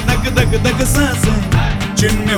дага дага дага дага саза, чем не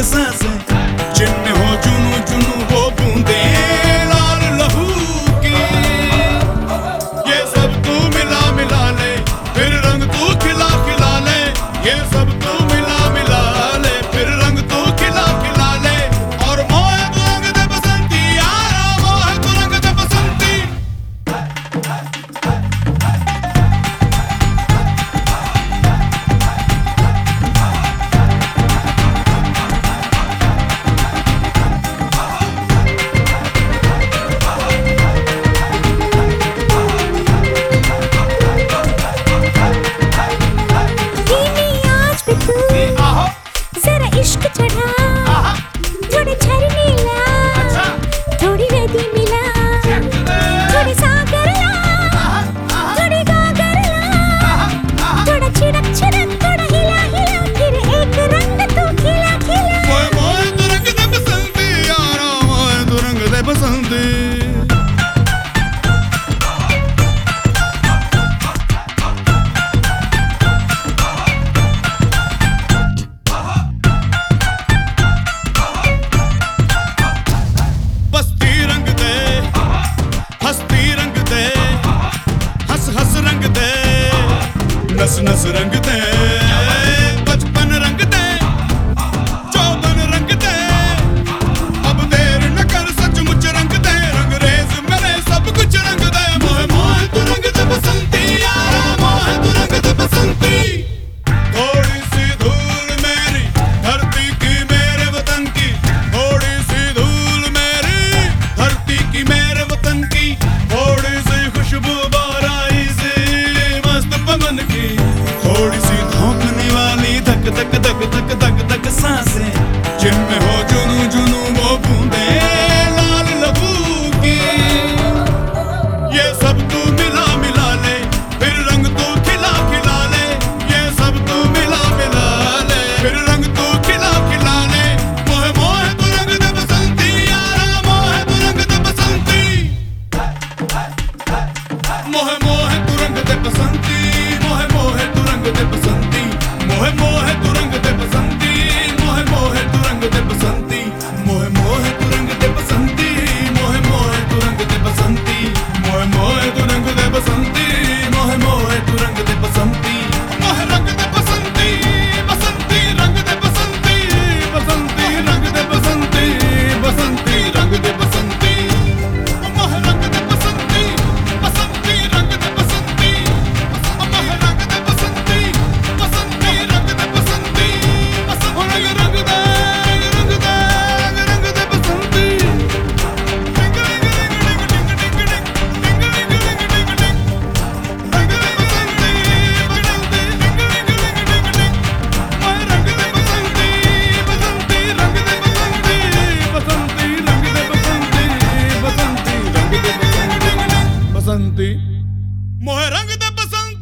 It's that's morango e tá passando.